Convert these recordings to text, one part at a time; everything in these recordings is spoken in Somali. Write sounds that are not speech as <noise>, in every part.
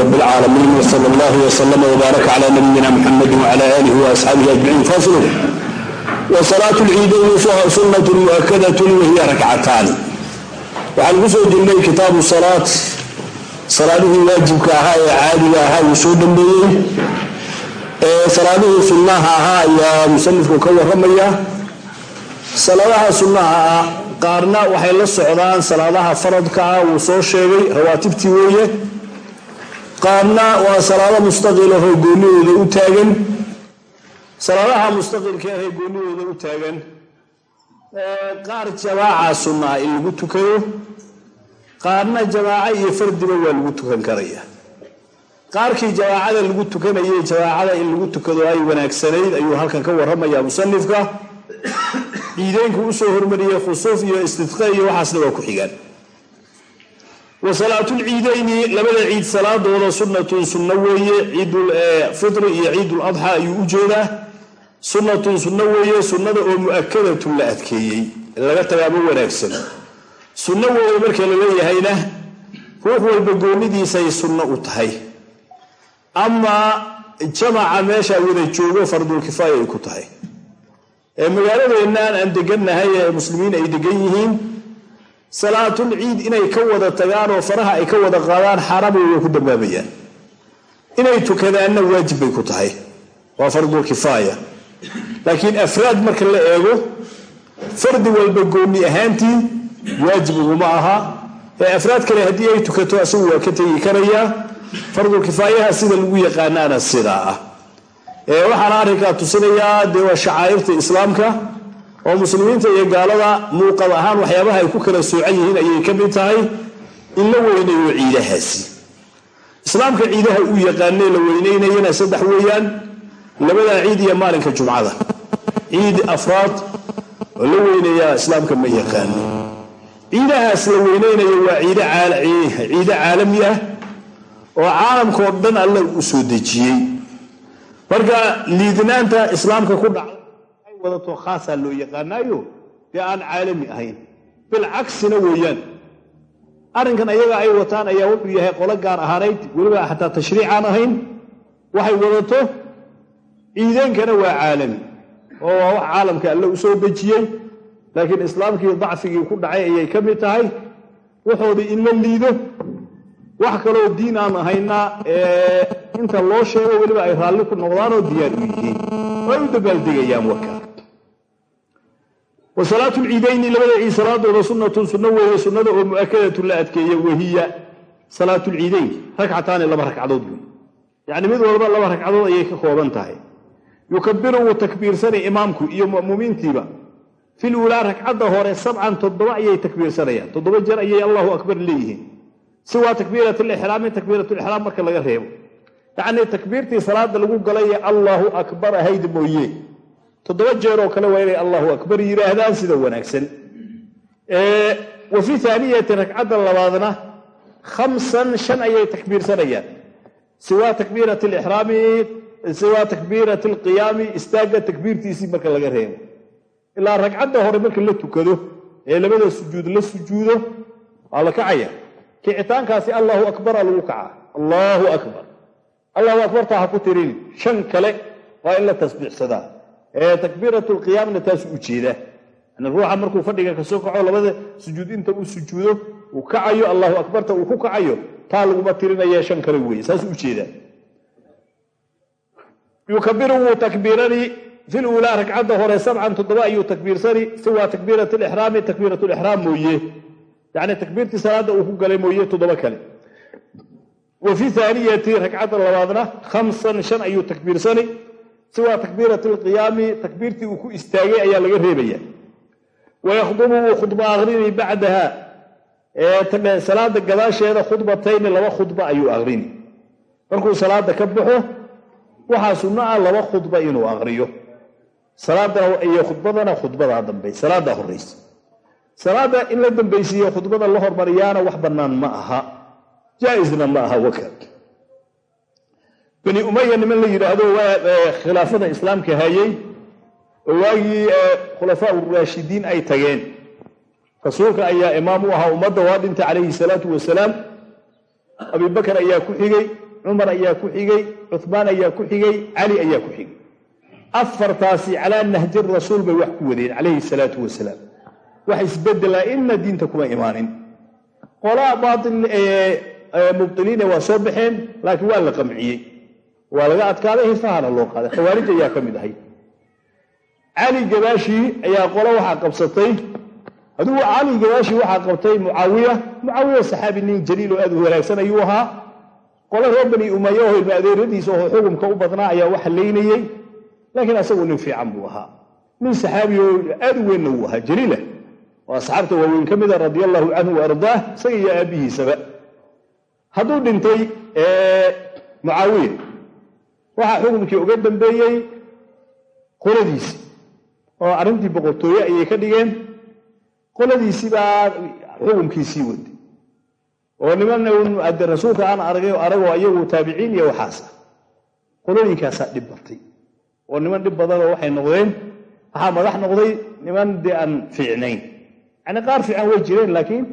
rab اlcaalamiin wsal اllah wslm wbaarak cla nabiyina mxamadi wcla alih waasxaabihi ajmaciin faslu wsalaat lciidayni sunat muakadat wahiya rakcataan waxaan ku soo jirnay kitaabu salaat salaadihii waajibka ahaa ee caadiga ahaa wuu soo dhambeeyey ee salaadihii sunnaha ahaa ayaa musanifku ka waramaya salaadaha sunnaha ah qaarna waxay la socdaan salaadaha faradka ah wuu soo sheegay rawaatibtii weeye qaarna waa salaado mustaqilahoo goonidooda u taagan. Salaadaha mustaqilka ahee goonidooda u taagan. Qaar jamaaca sunnaa in lagu tukado qaarna jamaaco iyo fardiba waa lagu tukan karaya. Qaarkii jamaacada lagu tukanayay jamaacada in lagu tukado ay wanaagsanayd ayuu halkan ka waramaya musanifka ciideenku <coughs> u soo hormariyey khusuuf iyo istidqa iyo waxaasna waa ku xigaan wa salaatulciidayni labada ciid salaadooda sunnatun sunno weeye ciidulfitri iyo ciidul adxa ayuu u jeedaa. Sunnatun sunno weeye sunnada oo mu'akadatun la adkeeyey laga tagaama wanaagsan. Sunno weeye marka la leeyahayna ruux walba goonidiisay sunno u tahay. Ama jamaca meesha wada joogo fardulkifaaya ay ku tahay. Ee magaaladeennan aan degannahay ee muslimiin ay degan yihiin salaatul ciid inay ka wada tagaan oo faraha ay ka wada qaadaan xaaraam way ku dambaabayaan inay tukadaanna waajib bay ku tahay. Waa fardulkifaaya laakiin afraad marka la eego fardi walba gooni ahaantii waajib uguma aha. Ee afraad kale haddii ay tukato asagu waa ka tegi karayaa fardulkifaayaha sida lagu yaqaanaana sidaa ah. Ee waxaana arrinkaa tusinayaa dee waa shacaa'irta islaamka oo muslimiinta iyo gaalada muuqad ahaan waxyaabaha ay ku kala soocan yihiin ayay ka mid tahay in la weynayo ciidahaasi. Islaamka ciidaha uu yaqaanee la weynaynayana saddex weeyaan labadaa ciid iyo maalinka jumcada. Ciid afraad oo la weynayaa islaamka ma yaqaano ciidahaas la weynaynayo waa ciide caalami ah oo caalamkao dhan alla u soo dejiyey. Marka liidnaanta islaamka ku dhacda ay wadato khaasaa loo yaqaanaayo dee aan caalami ahayn. Bilcaksina weeyaan. Arrinkan ayaga ay wataan ayaa wuxuu yahay qolo gaar ahaanayd weliba xataa tashriicaan ahayn. Waxay wadato ciideenkana waa caalami oo waa wax caalamka alle u soo dejiyey laakiin islaamkii dacfigii ku dhacay ayay ka mid tahay. Wuxoodii in la liido. Wax kaloo diin aan ahaynaa inta loo sheego weliba ay raalli ku noqdaanoo diyaar u yihiin. Way u dabaaldegayaan warka wa salaatulciidayni labada ciid salaadooda sunnatun sunno weeye sunnada oo mu'akadatun la adkeeye wahiya salaatulciidaynki ragcataani laba ragcadood wey yacni mid walba laba ragcadood ayay ka kooban tahay. Yukabiru wuu takbiirsanay imaamku iyo mu'miniintiiba. Fil uulaa ragcadda hore sabcan toddoba ayay takbiirsanayaan toddoba jeer ayay allahu akbar leeyihiin. Siwaa takbiirat lixraami takbiiratulixraam marka laga reebo. Yacnii takbiirtii salaada lagu galay ee allaahu akbar ahayd mooye toddoba jeeroo kale waa inay allahu akbar yidhaahdaan sida wanaagsan. Wa fi aaniyati ragcadda labaadna khamsan shan ayay takbiirsanayaan. Siwaa takbiirat lixraami siwaa takbiirat alqiyaami istaagga takbiirtiisii marka laga reebo. Ilaa ragcadda hore marka la tukado ee labada sujuud la sujuudo waa la kacaya. Kicitaankaasi allahu akbara lagu kacaa. Allahu akbar. Allahu akbarta ha ku tirin. Shan kale waa in la tasbiixsadaa takbiirat lqiyaamna taasu u jeedaa yani ruuxa markuu fadhiga ka soo kaco labada sujuud inta uu sujuudo uu kacayo allahu akbarta uu ku kacayo taa laguma tirinaya shan kale weye saasuu u jeedaa yukabiru wuu takbiirani fil uulaa ragcadda hore sabcan toddoba ayuu takbiirsani siwaa takbiirat lixraami takbiirat lixraam mooye. Yacni takbiirtii salaada uu ku galay mooye toddoba kale. Wa fi aaniyati ragcadda labaadna khamsan shan ayuu takbiirsani siwaa takbiirat alqiyaami takbiirtii uu ku istaagay ayaa laga reebaya. wayakhdubu wuu khudba akrini bacdaha salaada gadaasheeda khudbatayni laba khudba ayuu akrini markuu salaada ka baxo waxaa sunno ah laba khudba inuu akriyo salaadana iyo khudbadana khudbadaa dambe salaadaa horraysa salaada in la dambaysiiyo khudbada la hormariyaana wax bannaan ma aha jaa-isna ma aha waka bani umaya niman la yidhaahdo waa khilaafada islaamka hayay oo waagii khulafaa uraashidiin ay tageen. Rasuulka ayaa imaam u ahaa ummadda waa dhintay calayhi salaatu wasalaam. Abibakar ayaa ku xigay cumar ayaa ku xigay cuhmaan ayaa ku xigay cali ayaa ku xigay. Afartaasi calaa nahji rasuul bay wax ku wadeen calayhi salaatu wasalaam. Wax isbedelaa ina diinta kuma imaanin. Qolaa baail mubdiliina waa soo baxeen laakiin waa la qamciyey waa laga adkaaday hifahana loo qaaday. Khawaarij ayaa ka mid ahay. Cali gabaashii ayaa qolo waxaa qabsatay. Adugu cali gabaashii waxaa qabtay mucaawiya. Mucaawiya saxaabi nin jaliil oo aad u wanaagsan ayuu ahaa. Qolo reer bani umaya oo ilma adeeradiisa oo xukumka u badnaa ayaa wax laynayey laakiin asagu nin fiican buu ahaa. Nin saxaabi oo aad u weynna wuu ahaa. Jaliila oo asxaabta waaweyn ka mida radia allahu canhu wa isaga iyo aabbihiisaba hadduu dhintay mucaawiya waxaa xukumkii uga dambeeyey qoladiisii oo arrintii boqortooye ayay ka dhigeen. Qoladiisii baa xukumkiisii waday oo niman ade rasuulka aan aragay oo aragoo iyagu taabiciin iyo waxaasa qolooyinkaasaa dhib bartay. Oo niman dhib badanoo waxay noqdeen. Waxaa madax noqday niman dee aan fiicnayn. Yacni qaar fiican way jireen laakiin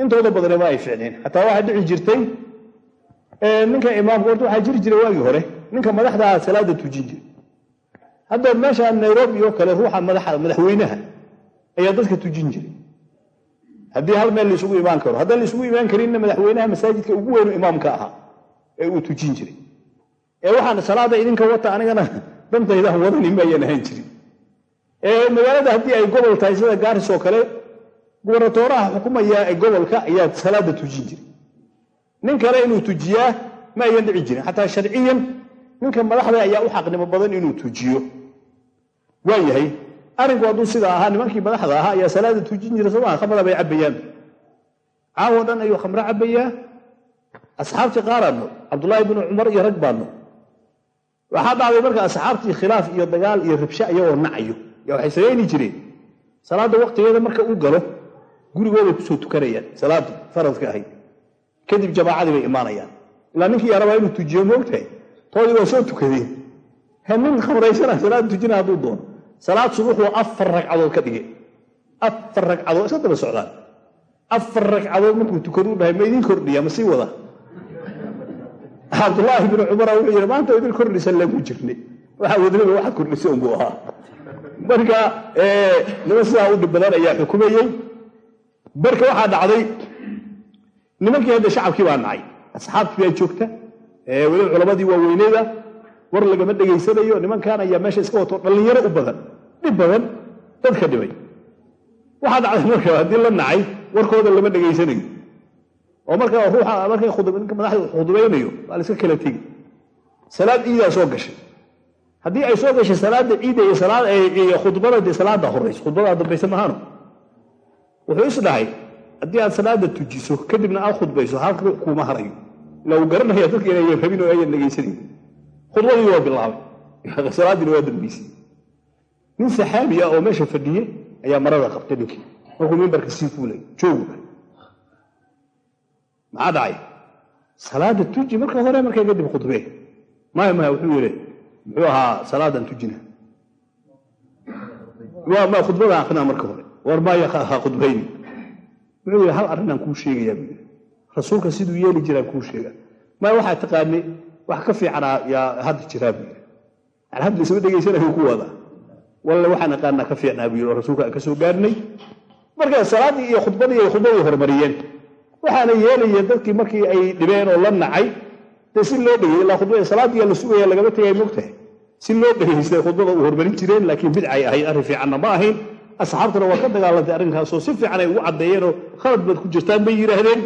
intooda badane ay fiicnayn. Xataa waxaa dhici jirtay ninka imaamka horta waxaa jiri jiray waagii hore ninka madaxdaa salaada tujin jiray hadda meesha nairobi oo kale ruuxa madaxweynaha ayaa dadka tujin jiray. Haddii hal meel laisugu imaan karo haddaan laisugu imaan karinna madaxweynaha masaajidka ugu weynu imaamka ahaa ee uu tujin jiray. Ee waxaan salaada idinka wata anigana <laughs> dantaydan wadani maayaan ahaan jirin. Magaalada haddii ay gobol tahay sida gaaris oo kale gubernatooraha xukumaya ee gobolka ayaa salaada tujin jiray. Nin kale inuu tujiyaa ma ayan dhici jirin. Xataa sharciyan ninka madaxda ayaa u xaqnimo badan inuu tujiyo. Waa arrinku hadduu sidaa ahaa nimankii madaxda ahaa ayaa salaada tujin jira somaa khamra bay cabbayaan. Caawo dhan ayuu khamro cabbayaa. Asxaabtii qaaraadno cabdullaahi binu cumar iyo rag baadno waxaa dhacday marka asxaabtii khilaaf iyo dagaal iyo rabshe ayagoo nacayo yaa waxay samayni jireen. Salaadda waqtigeeda marka uu galo gurigooday ku soo tukanayaan salaaddii faradka ahayd. Kadib jamaacadii bay imaanayaan. Ilaa ninkii yaa inuu tujiyo moogtahay toodii waa soo tukadeen. Nin khamraysana salaad tujina hadduu doono. Salaad subuxuu afar ragcadood ka dhigay. Afar ragcadood iska daba socdaan afar ragcadood markuu tukaduu dhahay ma idin kordhiya ma sii wada? Cabdullaahi binu cumara wuxuu yidhi maanta idin kordhisa lagu jirnay. Waxaa wadnaba waxaad kordhisay unbuu ahaa. Marka niman sidaa u dhib badan ayaa xukumayey. Marka waxaa dhacday nimankii hadda shacabkii baa nacay. Asxaabtii baa joogta weliba culamadii waaweyneyda war lagama dhegaysanayo nimankan ayaa meesha iska wato dhallinyaro u badan dhib badan dadka dhibay. Waxaa dhacday marka haddii la nacay warkooda lama dhegaysanayo oo marka ruuxa markay madaxda khudbaynayo waa la iska kala tegi. Salaad ciidaa soo gashay. Haddii ay soo gashay salaada ciida iyo khudbada dee salaada horayso khudbadaa dambaysa mahaano. Wuxuu is haddii aad salaada tujiso kadibna aad khudbayso halka kuuma harayo ila uu garanaya dadka inayan rabin oo ayan dhegaysanayn khudbadii waa bilaabay. Salaadiina waa dambaysay nin saxaabi ah oo meesha fadhiye ayaa marada qabtay ninkii markuu mimbarka sii fuulay joogu maxaa dhacay? Salaada tuji marka hore markay kadib khudbee maya maya wuxuu yidhi muxuu ahaa salaadan tujina. Khudbada akrinaa marka hore. War maya ha wuxuu yidhi hal arrinaan kuu sheegayaa rasuulka siduu yeeli jiraan kuu sheega. Maya waxaa taqaanay wax ka fiicanaa yaa hadda jiraa buu yidhi. Yani hadda isma dhegaysanayo ku wadaa. Walle waxaan aqaanaa ka fiicnaa buu yidhi oo rasuulka aan ka soo gaarnay. Marka salaaddii iyo khudbadii ay khudbadii horumariyeen waxaana yeelaya dadkii markii ay dhibeen oo la nacay dee si loo dhegey ilaa khudbada salaadiya la sugaya lagama tegay mogtahay si loo dhegaystay khudbada u hormarin jireen laakiin bidcay ahayd arrin fiicanna ma ahayn. Asxaabtuna waa ka dagaalantay arrinkaasoo si fiican ay ugu caddeeyeenoo khalad baad ku jirtaan bay yidhaahdeen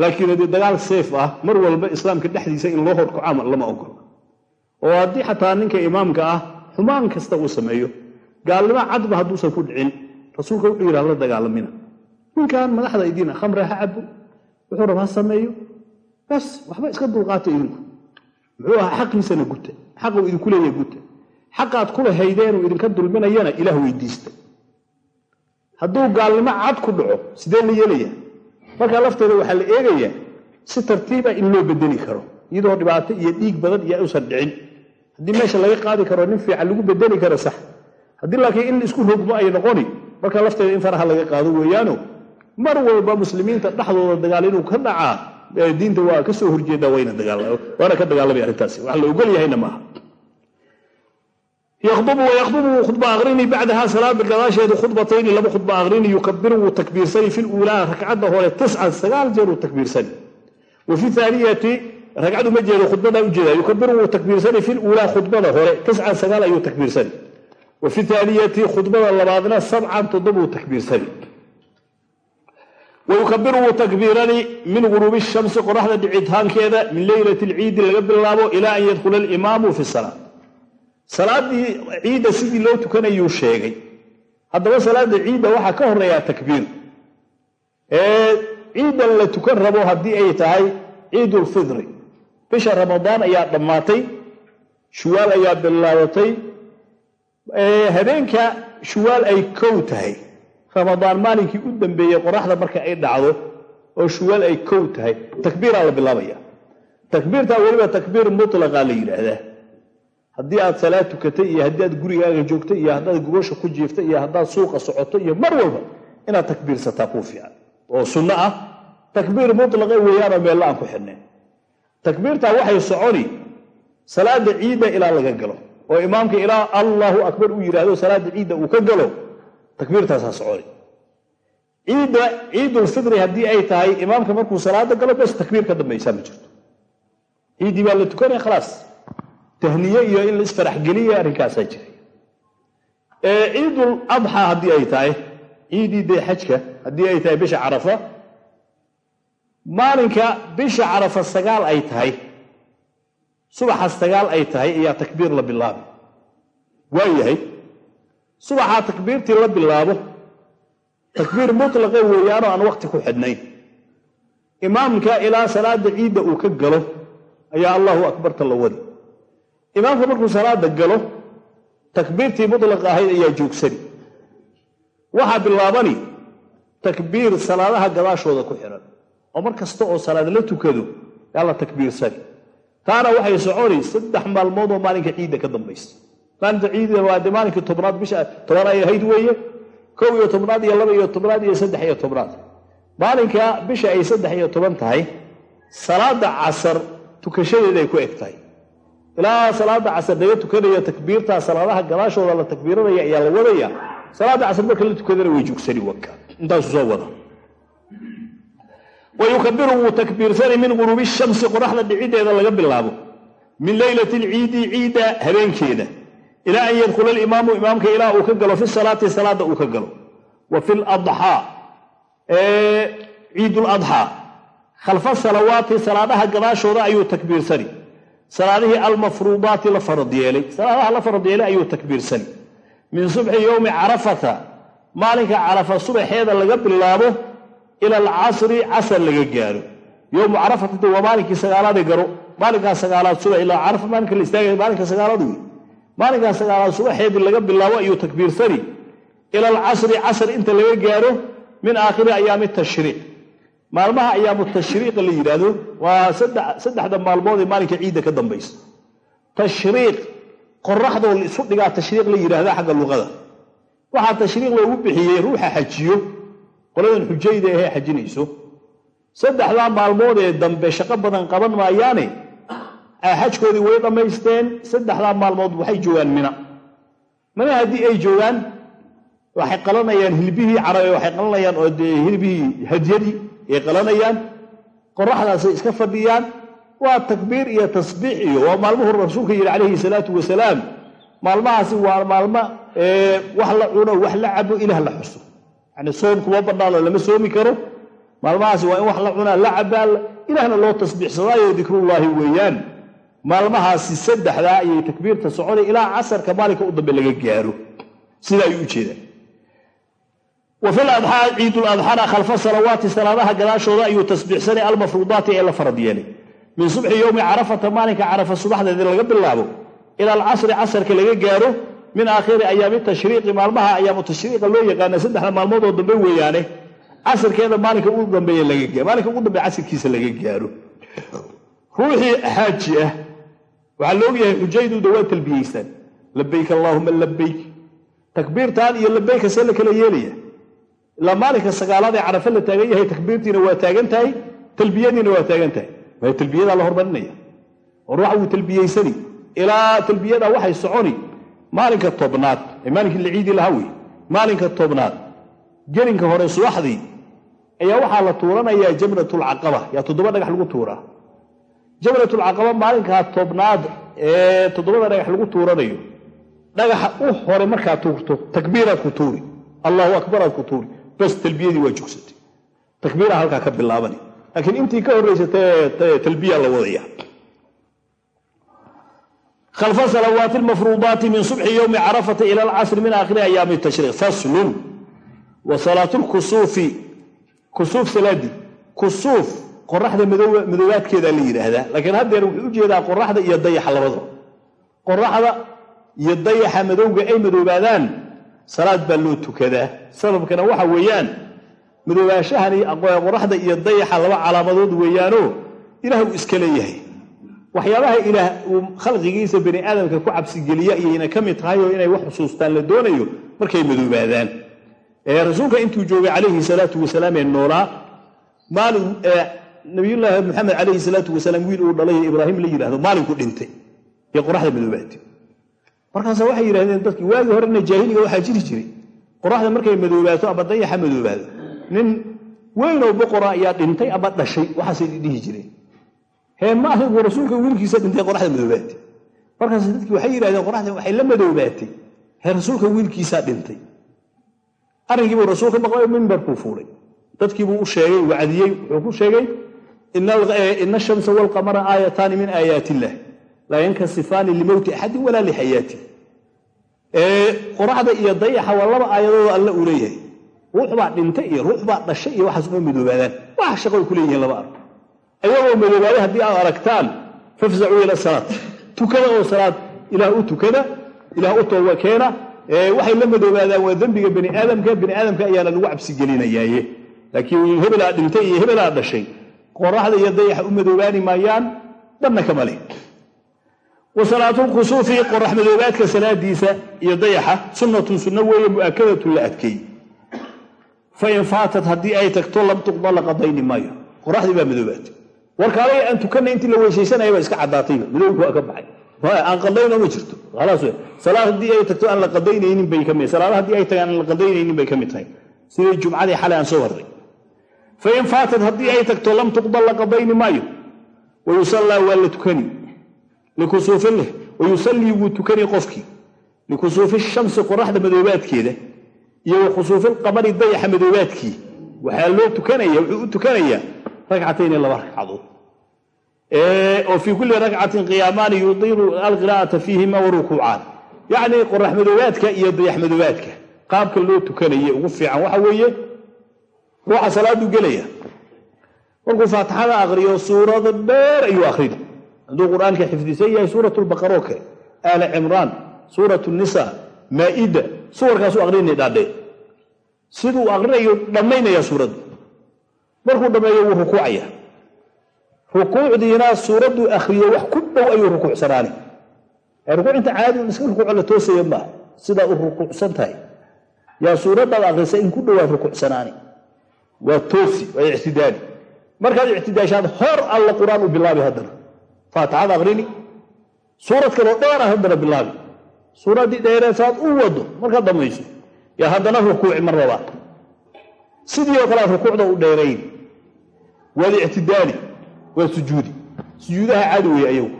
laakiin haddii dagaal seef ah mar walba islaamka dhexdiisa in loo horko camal lama ogolo oo haddii xataa ninka imaamka ah xumaan kasta uu sameeyo gaalnimo cadba hadduusan ku dhicin rasuulka wuxuu yidhaha la dagaalamina. Ninkan madaxda idiina khamre ha cabo wuxuu raba ha sameeyo. Bas waxba iska dulqaata idinku. Muxuu ahaa xaqiisana guta xaquu idinku leeya guta xaqaad kula haydeenuu idinka dulminayana ilaah weydiista hadduu gaalnimo cad ku dhaco sidee la yeelaya markaa lafteeda waxaa la eegayaa si tartiiba in loo bedeli karo iyadoo dhibaato iyo dhiig badan iyo usan dhicin. Haddii meesha laga qaadi karo nin fiican lagu bedeli karo sax. Haddii laakiin in isku rogmo ay noqoni markaa lafteeda in faraha laga qaado weeyaano mar walba muslimiinta dhexdooda dagaal inuu ka dhacaa diinta waa ka soo horjeedaa waana ka dagaalamay arrintaasi. Wax la ogol yahayna maaha yaqdubu wayaqdubu wuu khudba aqrini bacdaha salaada gadaasheedu khudbatayni laba khudba aqrini yukabiru wuu takbiirsani fi luulaa ragcadda hore tiscan sagaal jeer wuu takbiirsani wa fi aaniyati ragcadu ma jeedo khudbadaa ujeeda yukabiru wuu takbiirsani fi luulaa khudbada hore tiscan sagaal ayuu takbiirsani wa fi aaniyati khudbada labaadna sabcan toddoba wuu takbiirsani wayukabiru wuu takbiirani min guruubi shamsi qoraxda dhicitaankeeda min leylati lciidi laga bilaabo ilaa an yadkhula alimaamu fi salaa salaadii ciidda sidii loo tukanayuu sheegay. Haddaba salaada ciidda waxaa ka horeeyaa takbiir. Ciiddan la tukan rabo haddii ay tahay ciidulfidri bisha ramadaan ayaa dhammaatay shuwaal ayaa bilaabatay. Habeenka shuwaal ay kow tahay. Ramadaan maalinkii u dambeeyey qoraxda marka ay dhacdo oo shuwaal ay kow tahay. Takbiiraa la bilaabaya. Takbiirtaa weliba takbiir mutlaqa la yidhaahdaa haddii aad salaad tukatay iyo haddii aad gurigaaga joogtay iyo haddaad gubasha ku jiiftay iyo haddaad suuqa socoto iyo mar walba inaad takbiirsataa kuu fiican. Oo sunno ah. Takbiir mutlaqa weeyaanoo meella aan ku xidhnayn takbiirtaa waxay soconi. Salaada ciidda ilaa laga galo. Oo imaamka ilaa allahu akbar uu yidhaahdo salaada ciidda uu ka galo takbiirtaasaa soconi. Ciidda ciidulfidri haddii ay tahay imaamka markuu salaada galo bes takbiir dambaysaa ma jirto. Ciiddii baa la tukanaya khalaas tahniye iyo in la isfaraxgeliya arrinkaasaa jiray ciidul adxaa haddii ay tahay ciiddii dee xajka haddii ay tahay bisha carafa maalinka bisha carafa sagaal ay tahay subaxa sagaal ay tahay ayaa takbiir la bilaabay. Waayahay subaxaa takbiirtii la bilaabo takbiir mutlaqe weeyaanoo aan waqti ku xidhnayn. Imaamka ilaa salaada ciidda uu ka galo ayaa allahu akbarta la wadi imaamka markuu salaada galo takbiirtii mutlaqa ahayd ayaa joogsani waxaa bilaabani takbiir salaadaha gadaashooda ku xihan oo mar kasta oo salaad la tukado yaa la takbiirsani taana waxay soconi saddex maalmood oo maalinka ciidda ka dambaysa. Maalinta ciidda waa de maalinkii tobnaad bisha toban ay ahayd weeye. Kow iyo tobnaad iyo laba iyo tobnaad iyo saddex iyo tobnaad. Maalinka bisha ay saddex iyo toban tahay salaada casar tukashadeeda ay ku eg tahay ilaa salaada casar laga tukanaya takbiirtaa salaadaha gadaashooda la takbiiranaya ayaa la wadaya. Salaada casar marka la tukadana way jugsani waka intaasu soo wada. Wayukabiru wuu takbiirsani min guruubi shamsi qoraxda dhicideeda laga bilaabo. Min leylati lciidi ciidda habeenkeeda. Ilaa an yadkhula alimaamu imaamka ilaa uu ka galo fi salaati salaada uu ka galo. Wa fi ladxaa ciiduladxaa khalfa salawaati salaadaha gadaashooda ayuu takbiirsani salaadihii almafruudaati la farad yeelay. Salaadaha la farad yeelay ayuu takbiirsani. Min subxi yowmi carafata maalinka carafa subaxeeda laga bilaabo ila alcasri casar laga gaaro. Yowmu carafata waa maalinkii sagaalaade garo. Maalinkaa sagaalaad subax ilaa carafa maalinka la istaagay maalinka sagaalaad wey maalinkaa sagaalaad subaxeedii laga bilaabo ayuu takbiirsani. Ila alcasri casr inta laga gaaro min aakhiri ayaami tashriiq maalmaha ayaamu tashriiqa la yidhaahdo waa saddexda maalmood ee maalinka ciidda ka dambaysa. Tashriiq qoraxdoo isu dhigaa tashriiq la yidhaahda xagga luqada. Waxaa tashriiq loogu bixiyey ruuxa xajiyo. Qoladan xujayda ahee xajinayso. Saddexdaa maalmood ee dambe shaqo badan qaban maayaane xajkoodii way dhammaysteen. Saddexdaa maalmood waxay joogaan mina. Mina haddii ay joogaan waxay qalanayaan hilbihii carabe waxay qalanayaan hilbihii hadyadii ay qalanayaan qoraxdaasay iska fadhiyaan waa takbiir iyo tasbiix iyo waa maalmuhu rasuulka yidhi calayhi salaatu wasalaam. Maalmahaasi waa maalmo wax la cuno wax la cabo ilaah la xuso. Yani soom kuma lama soomi karo. Maalmahaasi waa in wax la cunaa la cabaa ilaahna loo tasbiixsadaayo dikrullaahi weeyaan. Maalmahaasi saddexdaa ayay takbiirta soconay ilaa casarka maalinka u dambe laga gaaro. Sidaa ayuu ujeedaan wa fi ladxaa ciiduladxana khalfa salawaati salaadaha gadaashooda ayuu tasbiixsanay almafruudaati ee la farad yeelay. Min subxi yowmi carafata maalinka carafa subaxdeeda laga bilaabo ila alcasri casarka laga gaaro min aakhiri ayaami tashriiqi maalmaha ayaamu tashriiqa loo yaqaana saddexda maalmood oo dambe weeyaane casarkeeda maalinka ugu dambeeye laga maalinka ugu dambe casirkiisa laga gaaro. Ruuxii xaaji ah waxaa la ogyahay xujayduda waa talbiyeystaan. Labayk allaahuma labayk takbiirtaan iyo labayka see la kala yeelaya ilaa maalinka sagaalaad ee carafe la taagan yahay takbiirtiina waa taagan tahay talbiyadiina waa taagan tahay. Waayo talbiyadaa la hormarinaya oo ruuxa wuu talbiyeysani ilaa talbiyada waxay soconi maalinka tobnaad ee maalinkii la ciidi lahaa wey maalinka tobnaad gelinka hore subaxdii ayaa waxaa la tuuranayaa jamratulcaqaba yaa toddoba dhagax lagu tuuraa. Jamratulcaqaba maalinkaa tobnaad ee toddobada dhagax lagu tuuranayo dhagaxa u hore markaad tuurto takbiiraad ku tuuri. Allahu akbaraad ku tuuri bas talbiyadii waa jogsatay takbiira halkaa ka bilaabani. Laakiin intii ka horraysatee talbiya la wadaya. Khalfa salawaati lmafruudaati min subxi yowmi carafata ila alcasri min aakhiri ayaami tashriiq. Faslun. Wa salaatu lkusuufi kusuuf salaadii kusuuf. Qoraxda madoobaadkeedaa la yidhaahdaa. Laakiin haddeer wuxuu u jeedaa qoraxda iyo dayaxa labadaba qoraxda iyo dayaxa madowga ay madoobaadaan salaad baa loo tukadaa. Sababkana waxa weeyaan madoobaashahani qoraxda iyo dayaxa laba calaamadood weeyaanoo ilaah uu iska leeyahay. Waxyaabaha ilaah uu khalqigiisa bani aadamka ku cabsigeliya iyayna ka mid tahay oo inay wax xusuustaan la doonayo markay madoobaadaan rasuulka intuu joogay calayhi salaatu wasalaam ee noolaa maalin nabiyullaahi maxamed calayhi salaatu wasalaam wiil uu dhalay ibraahim la yidhahdo maalinku dhintay. Iyo qoraxda madoobaatay markaasa waxay yidhahdeen dadkii waagii horena jaahiliga waxaa jiri jiray. Qoraxda markay madoobaato ama dayaxa madoobaado nin weynoo boqora ayaa dhintay ama dhashay waxaasay dhihi jireen. Hee ma ahigu rasuulka wiilkiisa dhintay qoraxda madoobaatay markaas dadkii waxay yidhahdeen qoraxda waxay la madoobaatay hee rasuulka wiilkiisaa dhintay. Arrinkiibuu rasuulka maqlay mimbarkuu fuulay. Dadkiibuu u sheegay wacdiyey wuxuu ku sheegay ina ashamsa walqamara aayataani min aayaat illah laa yankasifaani limowti axadin walaa lixayaati qoraxda iyo dayaxa waa laba aayadooda alle uu leeyahay ruux baa dhintay iyo ruux baa dhashay iyo waxaas uma madoobaadaan waxa shaqoy ku leeyihiin laba arko ayagoo madoobaaday haddii aad aragtaan fafzacuu ila salaad tukada oo salaad ilaah u tukada ilaah u tooba waxay la madoobaadaan waa dembiga bani aadamka bani aadamka ayaana lagu cabsigelinayaaye laakiin hebelaa dhintay iyo hebelaa dhashay qoraxda iyo dayaxa u madoobaani maayaan dhanna kama leh wa salaatulkusuufi qorax madoobaadka salaadiisa iyo dayaxa sunnatun sunno weeye mu'akadatun la adkeey fain faatat haddii ay tagto lam tuqda la qadayni maayo. Qoraxdii baa madoobaatay warkaalay aan tukanay intii la weysaysanaya baa iska caddaatayba madowga waa ka baxay. Aan qadayno ma jirto. Salaad haddii ay tagto aan la qadaynaynin bay ka mid salaada haddii ay tagaan aan la qadaynaynin bay ka mid tahay. Sidii jumcadii xalay aan soo harray fain faatat haddii ay tagto lam tuqda la qadayni maayo wayusallaa waa la tukani likusuufileh wayusallii wuu tukani qofkii. Likusuufi shamsi qoraxda madoobaadkeeda iyo wa khusuufilqamari dayaxa madoobaadkii. Waxaa loo tukanaya wuxuu u tukanayaa ragcatayni laba ragcadood oo fii kulli ragcatin qiyaamaani yudiilu alqiraa'ata fiihima wa rukuucaan. Yacnii qorax madoobaadka iyo dayax madoobaadka. Qaabka loo tukanaye ugu fiican waxa weeye ruuxa salaaduu gelaya. Markuu faatixada aqriyo suurada dheer ayuu hadduu qur'aanka xifdisan yahay suurat lbaqaroo kale aala cimraan suurat nisa maa'ida suwarkaasuu aqrinay dhaadhee siduu aqrinayo dhammaynaya suuradda markuu dhammeeyo wuu rukuucaya rukuucdiina suuradduu akhriyo wax ku dhow ayuu rukuucsanaani. Rukuucinta caadi iska rukuuco la toosaya maaha. Sidaa u rukuucsan tahay. Yaa suuraddaad akhrisa in ku dhowaad rukuucsanaani. Waa toosi waa ictidaali markaad ictidaashaad hor alla qur'aan u bilaabi haddana faatixada aqrini suurad kaloo dheera haddana bilaabi suuraddii dheereesaad u wado markaad dhammayso yaa haddana rukuuci mar labaad sidii oo kale rukuucda u dheerayn. Waad ictidaali waa sujuudi. Sujuudaha caadi weeye ayagu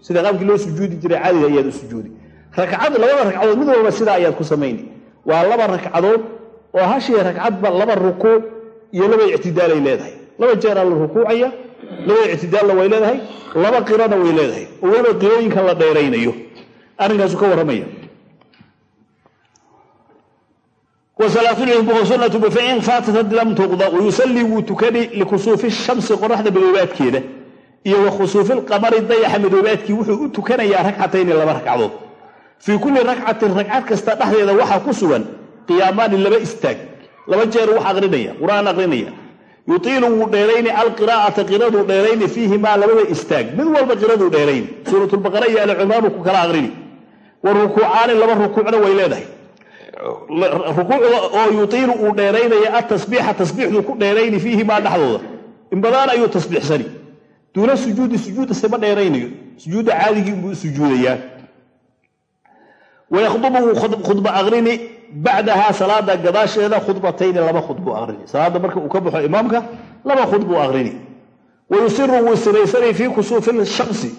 sida qaabkii loo sujuudi jiray caadiga ayaad u sujuudi. Ragcad labada ragcadood mid walba sidaa ayaad ku samayni. Waa laba ragcadood oo hashii ragcadba laba rukuuc iyo laba ictidaalay leedahay. Laba jeeraa la rukuucaya laba ictidaalna way leedahay laba qirana way leedahay. Oo weliba qirooyinkan la dheeraynayo. Arrinkaasu ka warramaya. Wasalaatunatu fain faatat lam tuqda wayusallii wuu tukani likusuufi shamsi qoraxda madoobaadkeeda iyo wa khusuufi lqamari dayaxa madoobaadkii wuxuu u tukanayaa ragcatayni laba ragcadood fii kulli ragcatin ragcad kasta dhexdeeda waxaa ku sugan qiyaamaani laba istaag. Laba jeer wax aqrinaya qur'aan aqrinaya yutiilu wuu dheerayni alqiraa'ata qiraduu dheerayni fiihimaa labada istaag. Mid walba qiraduu dheerayni. Suuratulbaqara iyo alicimraanu ku kala aqrini wa rukuucaani laba rukuucna way leedahay. Rukuucda oo yutiilu uu dheeraynaya atasbiixa tasbiixduu ku dheerayni fiihimaa dhexdooda. In badaan ayuu tasbiixsani. Duuna sujuudi sujuudda sema dheeraynayo. Sujuudda caadigii inbuu u sujuudayaa wayakhdubu wuu khudba aqrini bacdahaa salaada gadaasheeda khudbatayni laba khudbuu aqrini. Salaadda marka uu ka baxo imaamka laba khudbuu aqrini. Wayusiru wuu siraysanay fii kusuufi shamsi.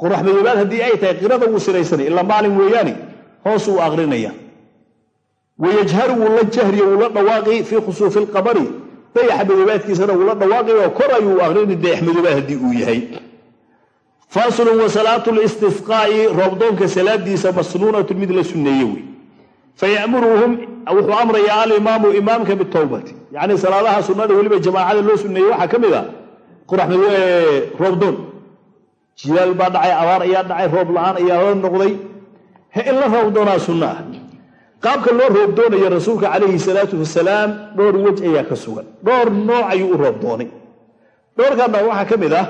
Qorax madoobaad haddii ay tahay qirada wuu siraysanay ilaa maalin weeyaani hoos uu aqrinaya. Wayajharu wuu la jahriyo wuu la dhawaaqi fii khusuufi lqamari dayaxa madoobaadkiisana wuu la dhawaaqi oo kor ayuu aqrini dayax madoobaad haddii uu yahay. Faslun wa salaatu listisqaa'i roobdoonka salaadiisa masnuunatu mid la sunneeye wey fayamuruhum wuxuu amrayaa alimaamu imaamka bitowbati yacni salaadaha sunnada weliba jamaacada loo sunneeyey waxaa ka mid a roobdoon jilaal baa dhacay abaar ayaa dhacay roob la'aan ayaa la noqday in la roobdoonaa sunno ah qaabka loo roobdoonayo rasuulka calayhi salaatu wasalaam dhowr wej ayaa ka sugan dhowr nooc ayuu u roobdoonay dhowrkaa nooc waxaa ka mid ah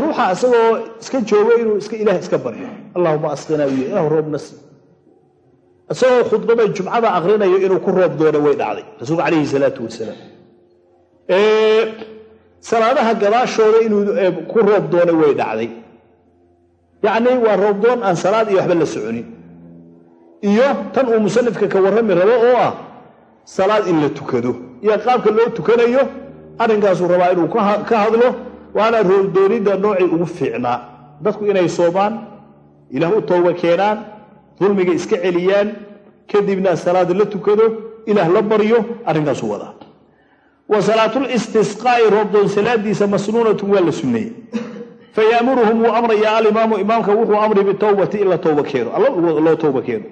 ruuxa isagoo iska joogo inuu iska ilaah iska baryo allahuma asqinaa wiy ilah roobnas isagoo khudbada jumcada aqrinayo inuu ku roob doono way dhacday. Rasuulka calayhi salaatu wasalaam salaadaha gadaashooda inuu ku roob doonay way dhacday. Yacni waa roobdoon aan salaad iyo waxba la soconin. Iyo tan uu musanifka ka warrami rabo oo ah salaad in la tukado. Iyo qaabka loo tukanayo arrinkaasuu rabaa inuu ka hadlo waana roobdoonidda noocii ugu fiicnaa. Dadku inay soomaan ilaah u tooba keenaan dulmiga iska celiyaan kadibna salaad la tukado ilaah la baryo arrinkaasuu wadaa. Wa salaatulistisqaa'i roobdoon salaadiisa masnuunatun waa la sunneeyey fayamuruhum wuu amrayaa alimaamu imaamka wuxuu amri bitowbati in la tooba keeno alla loo tooba keeno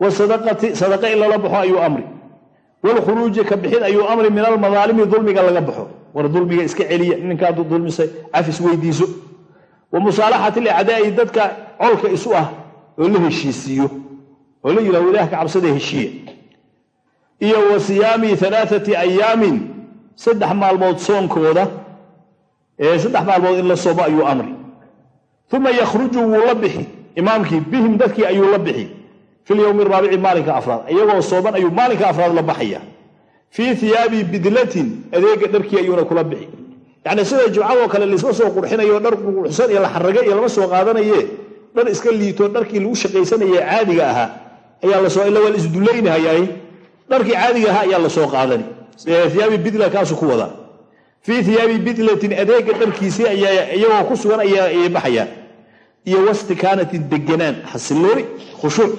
wasadaqati sadaqa in lala baxo ayuu amri. Walkhuruuji ka bixin ayuu amri min almadaalimi dulmiga laga baxo. War dulmiga iska celiya ninkaadu dulmisay cafis weydiiso. Wa musaalaxati licdaa'i dadka colka isu ah oo la heshiisiiyo oo la yidhahdo ilaah ka cabsada heshiiya iyo wa siyaami alaaati ayaamin saddex maalmood soonkooda ee saddex maalmood in la soomo ayuu amri. Uma yakhruju wuu la bixi imaamkii bihim dadkii ayuu la bixi. Fi lyowmi araabici maalinka afraad iyagoo sooman ayuu maalinka afraad la baxaya fii hiyaabi bidlatin adeega dharkii ayuuna kula bixi. Yacni sida jumcadoo kale laisma soo qurxinayo dhar quruxsan iyo la xarage iyo lama soo qaadanaye dhar iska liito dharkii lagu shaqaysanaye caadiga ahaa ayaa isdulaynahayaay dharkii caadiga ahaa ayaa la soo qaadani iyaabi bidla kaasuu ku wadaa fii hiyaabi bidlatin adeega dharkiisii ayaa iyagoo ku sugan ayay baxayaan iyo wastikaanatin deganaan xasilooni khushuuc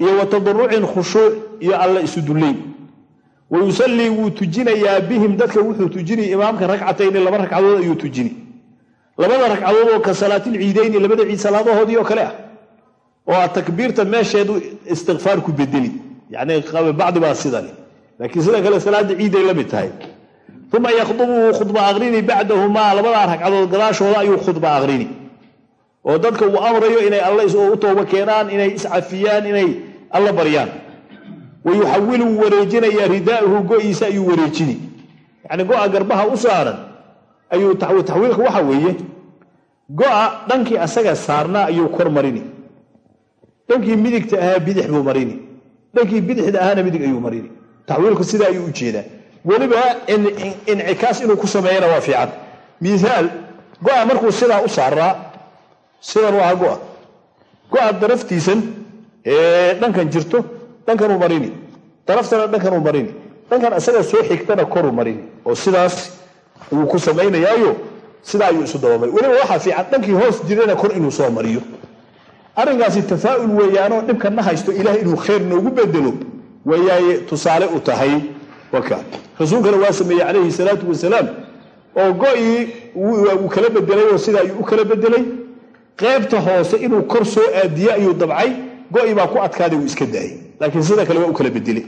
iyo wa tadarucin khushuuc iyo alla isu dullayn wa yusallii wuu tujinayaa bihim dadka wuxuu tujini imaamka ragcatayni laba ragcadood ayuu tujini labada ragcadood oo ka salaatilciidayni labada ciid salaadahoodii oo kale ah oo a takbiirta meesheedu istikfaar ku bedeli yani bacdi baa sidani. Laakiin sida kale salaada ciiday la mid tahay. Uma yakhdubu khudba aqrini bacdahumaa labadaa ragcadood gadaashooda ayuu khudba aqrini. Oo dadka uu amrayo inay alla u tooba keenaan inay iscafiyaan inay alla baryaan. Wa yuxawilu wareejinayaa ridaahu go-iisa ayuu wareejini. Yacni go-a garbaha u saaran ayuu taxwiilka waxa weeye go-a dhankii asaga saarnaa ayuu kor marini. Dhankii midigta ahaa bidix buu marini. Dhankii bidixda ahaana midig ayuu marini. Taxwiilku sidaa ayuu u jeedaa. Weliba incikaas inuu ku sameeyana waa fiican. Miaal go-a markuu sidaa u saaraa sidan waa go-a. Go-a daraftiisan ee dhankan jirto dhankanuu marini. Daraftana dhankanuu marini. Dhankan isaga soo xigtana koruu marini. Oo sidaas wuu ku samaynayaayo sidaa ayuu isu dabamari weliba waxaa fiican dhankii hoos jirana kor inuu soo mariyo. Arrinkaasi tafaa'ul weeyaanoo dhibkanna haysto ilaah inuu khayr noogu bedelo wayaaye tusaale u tahay. Waka. Rasuulkana waa sameeyey calayhi salaatu wasalaam oo go-ii kala bedelay oo sida ayuu u kala bedelay. Qaybta hoose inuu kor soo aadiye ayuu dabcay go-i baa ku adkaaday wuu iska daayay laakiin sida kale waa u kala bedelay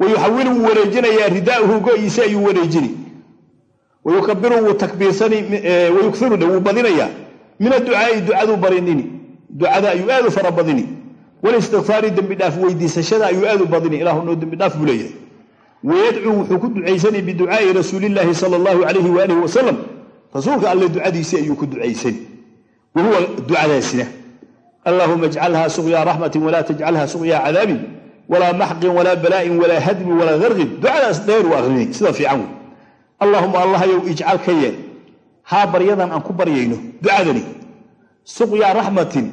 wayuxawilu wuu wareejinayaa ridaahu go-iisi ayuu wareejini. Wayukabiru wuu takbiirsani wayukiruna wuu badinayaa min adducaai ducaduu barinini. Ducada ayuu aad u fara badini. Walistikfaari dembi dhaaf weydiisashada ayuu aad u badini. Ilahu noo dembi dhaaf buu leeyahay. Wayadcuu wuxuu ku ducaysani biducaai rasuulillaahi sala allahu calayhi waalihi wasalam rasuulka alle ducadiisii ayuu ku ducaysani wa huwa ducadaasina. Allaahuma ajcalha suqyaa raxmatin walaa walaa maxqin walaa balaa'in walaa hadmin walaa garqin ducadaas dheer u aqrinay sida fiican wey allaahuma allahayow ijcal ka yeel. Haa baryadan aan ku baryayno ducadani. Suqyaa raxmatin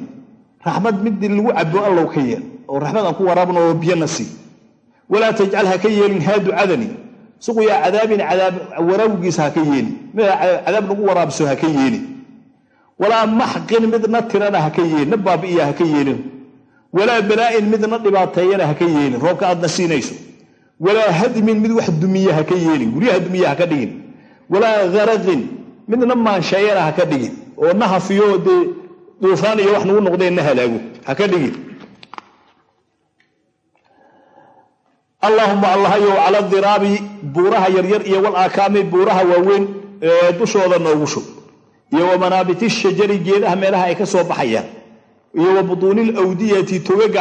raxmad mid lagu cabo allow ka yeel. Oo raxmad aan ku waraabno oo biyana sii walaa tajcal ha ka yeelin haa ducadani. Suqyaa cadaabin cadaab waraawgiisa ha ka yeelin. Mid cadaab lagu waraabso ha ka yeelin. Walaa maxqin midna tirana ha ka yeelin. Na baabi'iya ha ka yeelin walaa balaa'in midna dhibaateeyana ha ka yeelin roobka aadna siinayso. Walaa hadmin mid wax dumiya ha ka yeelin guryaha dumiya ha ka dhigin. Walaa garaqin midna maansheeyana ha ka dhigin. Oo na hafiyo dee duufaan iyo wax nagu noqdeen na halaago ha ka dhigin. Allaahuma allahayow cala diraabi buuraha yaryar iyo wal aakaami buuraha waaweyn dushooda noogu shub. Iyo wa manaabiti shajari geedaha meelaha ay ka soo baxayaan iyo wa awdiyati togaga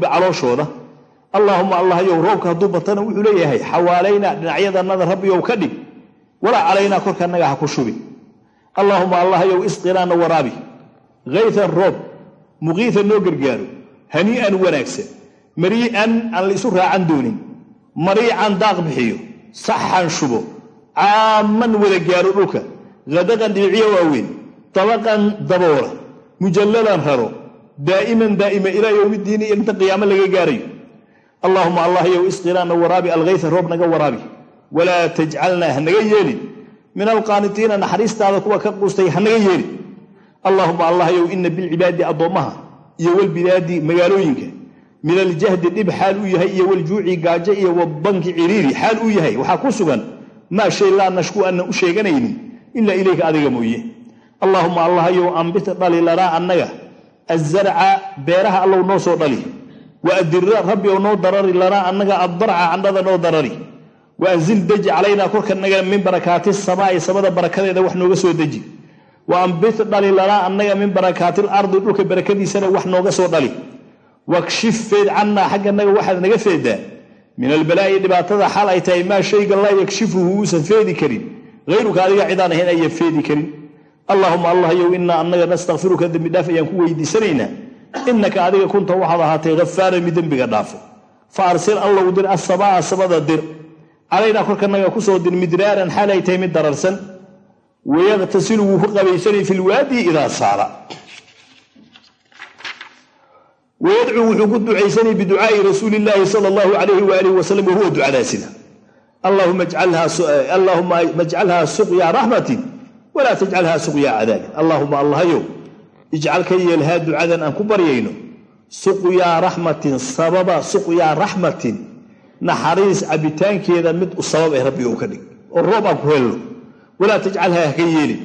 calooshooda allaahuma allahayow roobka hadduu batana wuxuu leeyahay xawaalaynaa dhinacyadanada rabbiyow ka dhig. Walaa calaynaa korkanaga ha ku shubi. Allaahuma allahayow isqinaana waraabi. Kaytan roob muqiitan noo gargaaro hanii'an wanaagsan marii'an aan la isu raacan doonin. Mariican daaq bixiyo saxan shubo. Caamman wada gaaro dhulka. Hadaqan dhibicyo waaweyn. Dabaqan daboola mujallalan raro daa'iman daa'ima ilaa yowmiddiini iyo inta qiyaamo laga gaarayo. Allaahuma allahyow isqinaana waraabi alkayta roob naga waraabi. Walaa tajcalnaa hanaga yeelin min alqaanitiina naxariistaada kuwa ka quustay hanaga yeelin allaahuma allahyow ina bilcibaadi addoommaha iyo walbilaadi magaalooyinka. Min aljahdi dhib xaal uu yahay iyo waljuuci gaajo iyo wabanki ciriiri xaal uu yahay. Waxaa ku sugan maa shay laa nashku aanan u sheeganaynin ilaa ilayka adiga mooye allaahuma allahayow ambita dhali lanaa annaga. Azarca beeraha allow noo soo dhali. Wa adira rabbi ow noo darari lanaa annaga addarca candhada noo darari. Wa anzil deji calaynaa korkanaga min barakaati samaa'i samada barakadeeda wax nooga soo deji wa ambit dhali lanaa annaga min barakaatil ardi dhulka barakadiisana wax nooga soo dhali. Wakshif feed cannaa xagganaga waxaad naga feedaa min albalaa'i dhibaatada xaal ay tahay maa shayga laa yakshifuhu uusan feedi karin. Hayruka adiga cidaan ahayn ayan feedi karin allaahuma allahyow inaa annaga nastakfiruka dembi dhaaf ayaan ku weydiisanaynaa. Innaka adiga kunta waxaad ahaatay hafaaran mid dembiga dhaafo. Fa arsil allow dir asabaa'a samada dir. Calaynaa korkanaga ku soo dir midraaran xaal ay tahay mid dararsan. Wayaqtasilu wuu ku qabaysanay fi lwaadi idaa saara. Wayadcuu wuxuu ku ducaysanay biducaai rasuuli illaahi sala allahu calayhi waaalih wasalam wahuwa ducadaasina. Allaahuma majcalhaa suqyaa raxmatin walaa tajcalhaa suqyaa cadaabin allaahuma allahyow ijcal ka yeel haa ducadan aan ku baryayno suqyaa raxmatin sababa suqyaa raxmatin naxariis cabitaankeeda mid u sabab eh rabbi ou ka dhig oo roob aan ku helno walaa tajcalhaa haka yeelin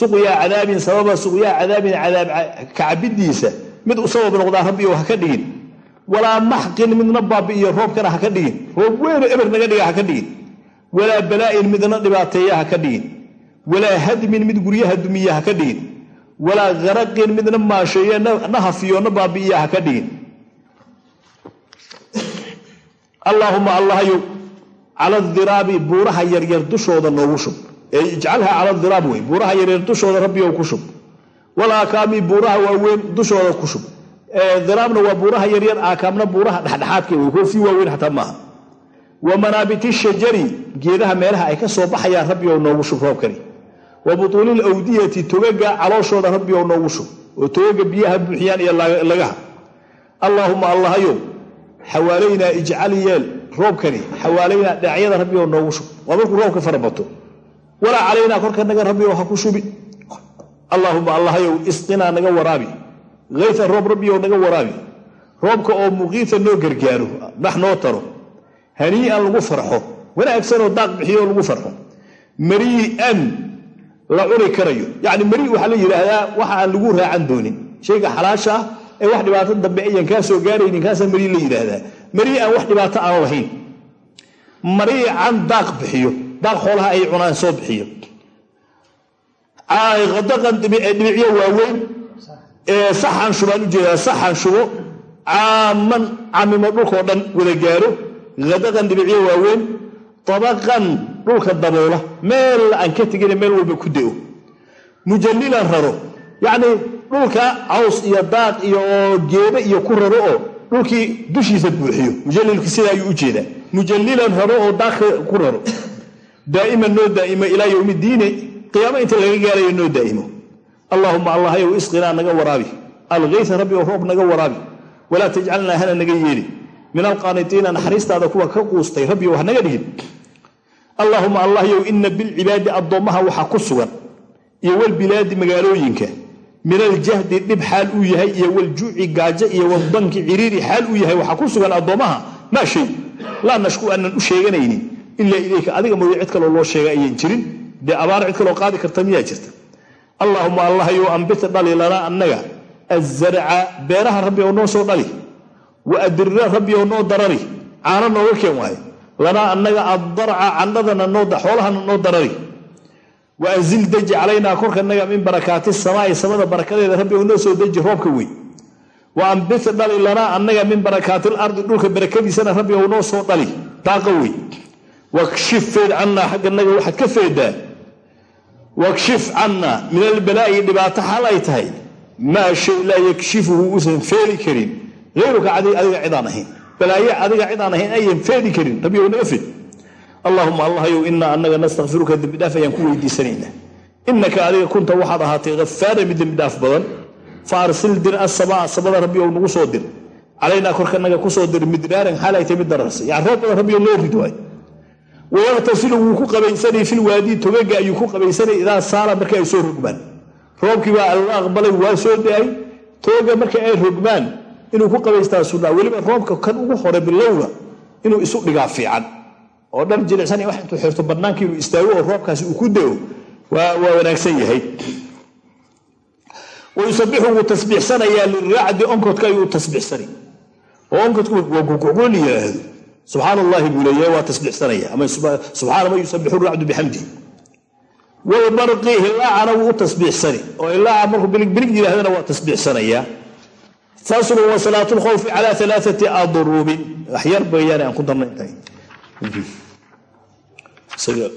suqyaa cadaabin sababa suqyaa cadaabin cadaab kacabidiisa mid u sabab noqdaa rabbi ou haka dhigin walaa maxqin midna baabi'iyo roobkana haka dhigin roob weyno eber naga dhiga haka dhigin walaa balaa'in midna dhibaateeya haka dhigin walaa hadmin mid guryaha dumiya haka dhigin. Walaa garaqin midna maasheeye na hafiyo na baabi'iya haka dhigin. Allaahuma allahyow cala diraabi buuraha yaryar dushooda noogu shub. Ee ijcalhaa cala diraab wey buuraha yaryar dushooda rabbiyow ku shub. Walaakaami buuraha waaweyn dushooda ku shub. Diraabna waa buuraha yaryar aakaamna buuraha dhexdhexaadka wey kuwa sii waaweyn xataa maaha. Wa manaabiti shajari geedaha meelaha ay ka soo baxayaan rabbiyow noogu shub roobkani wa butuunil awdiyati togaga calooshooda rabbiyow noogu shub oo togaga biyaha buuxiyaan iyo lagaha. Allaahuma allahayow xawaalaynaa ijcal yeel roobkani xawaalaynaa dhinacyada rabbiyow noogu shub. Waa markuu roobka farabato walaa calaynaa korkanaga rabbiyow ha ku shubi. Allaahuma allahayow isqinaa naga waraabi. Kaytan roob rabbiyow naga waraabi. Roobka oo muqiita noo gargaaro dhax noo taro. Hanii'an lagu farxo. Wanaagsanoo daaq bixiyo lagu farxo. Marii'an la cuni karayo. Yacni marii waxaa la yidhaahdaa waxa aan lagu raacan doonin. Shayga xalaasha ah ee wax dhibaato dambe ayan kaa soo gaaraynin marii la yidhaahdaa marii aan wax dhibaato aan lahayn. Mariican daaq bixiyo. Daaq xoolaha ay cunaan soo bixiyo. Adaqan dhibicyo waaweyn. Saxan shubaan u jeedaa saxan shubo. Caaman camimo dhulkao dhan wada gaaro. Hadaqan dhibicyo waaweyn. Tabaqan dhulka daboola meel aan ka tegina meel walba ku da'o. Mujallilan raro. Yacnii dhulka caws iyo daaq iyo oo geebe iyo ku raro oo dhulkii dushiisa buuxiyo. Mujalilku sida ayuu u jeedaa. Mujalilan raro oo daakhi ku raro. Daa'iman noo daa'imo ilaa yowmi diini qiyaamo inta laga gaarayo noo daa'imo. Allaahuma allahyow isqinaa naga waraabi. Alkaysa rabbi oo roob naga waraabi. Walaa tajcalnaa hana naga yeeli. Min alqaanitiina naxariistaada kuwa ka quustay rabbi wax naga dhigin allaahuma allahyow ina bilcibaadi addoommaha waxaa ku sugan iyo walbilaadi magaalooyinka. Min aljahdi dhib xaal uu yahay iyo waljuuci gaajo iyo wadanki ciriiri xaal uu yahay waxaa ku sugan addoommaha maa shay. Laa nashku aanan u sheeganaynin ilaa ilayka adiga mooye cid kaloo loo sheega ayaan jirin. Dee abaar cid kaloo qaadi karta miyaa jirta. Allaahuma allahyow ambita dhali lanaa annaga. Azarca beeraha rabbi oo noo soo dhali. Wa adirra rabbi oo noo darari. Caano nooga keen waayo lanaa annaga addarca candhadana xoolahana noo darari. Wa anzil deji calaynaa korkanaga min barakaati samaai samada barakadeeda rabbi oo noo soo deji roobka wey wa ambit dhali lanaa annaga min barakaatil ardi dhulka barakadiisana rabbi ou noo soo dhali. Daaqa wey wakshif feed cannaa xagganaga waxaad ka feedaa wakshif cannaa min albalaa'i dhibaato xal ay tahay. Maa shay laa yakshifuhu uusan feeli karin. Hayruka adiga cidaan ahayn balaaye adiga cidaan ahayn ayan feedi karin rabbi naga fed allaahuma allahyow inaa annaga nastakfiruka dembidhaaf ayaan ku weydiisanaynaa. Inaka adiga kunta waxaad ahaatay hafaara dembidhaaf badan. Fa dir asamaa samada rabbi ou nagu soo dir. Calaynaa korkanaga ku soo dir midraaran xaalay tay mid dararsa yani roob badan rabbi loo rid waay wayaqtasilu wuu ku qabaysanay filwaadii togaga ayuu ku qabaysanay idaa saala markii ay soo rogmaan. Roobkii baa alla aqbalay waa soo da'ay toga markii ay rogmaan inuu ku qabaystaa sunnaa weliba roobka kan ugu hore bilowga inuu isu dhigaa fiican. Oo dhan jilicsan wax intuu xirto bannaankii inuu istaago oo roobkaasi uu ku dao waa wanaagsan yahay. Wayusabixu wuu tasbiixsanayaa liracdi onkodka ayuu tasbiixsanay oo onkodku waa kukucgoon yidhaahdo. Subxaan allahi buu leeyahay waa tasbiixsanaya. Ama subxaana man yusabixu racdu bixamdihi walbarqi hilaacana wuu u tasbiixsani. Oo hilaaca markuu bilig bilig waa tasbiixsanayaa faslun wa salaat lkhawfi cala alaaati adrubin wax yar bayaan aan ku darna intahay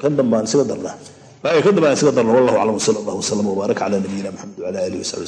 kan dambaan isaga darnaa kan dambaan isaga darna. Wallahu aclam wsala allah wslam wbaarak cala nabiyina maxamed wala alihi wasabi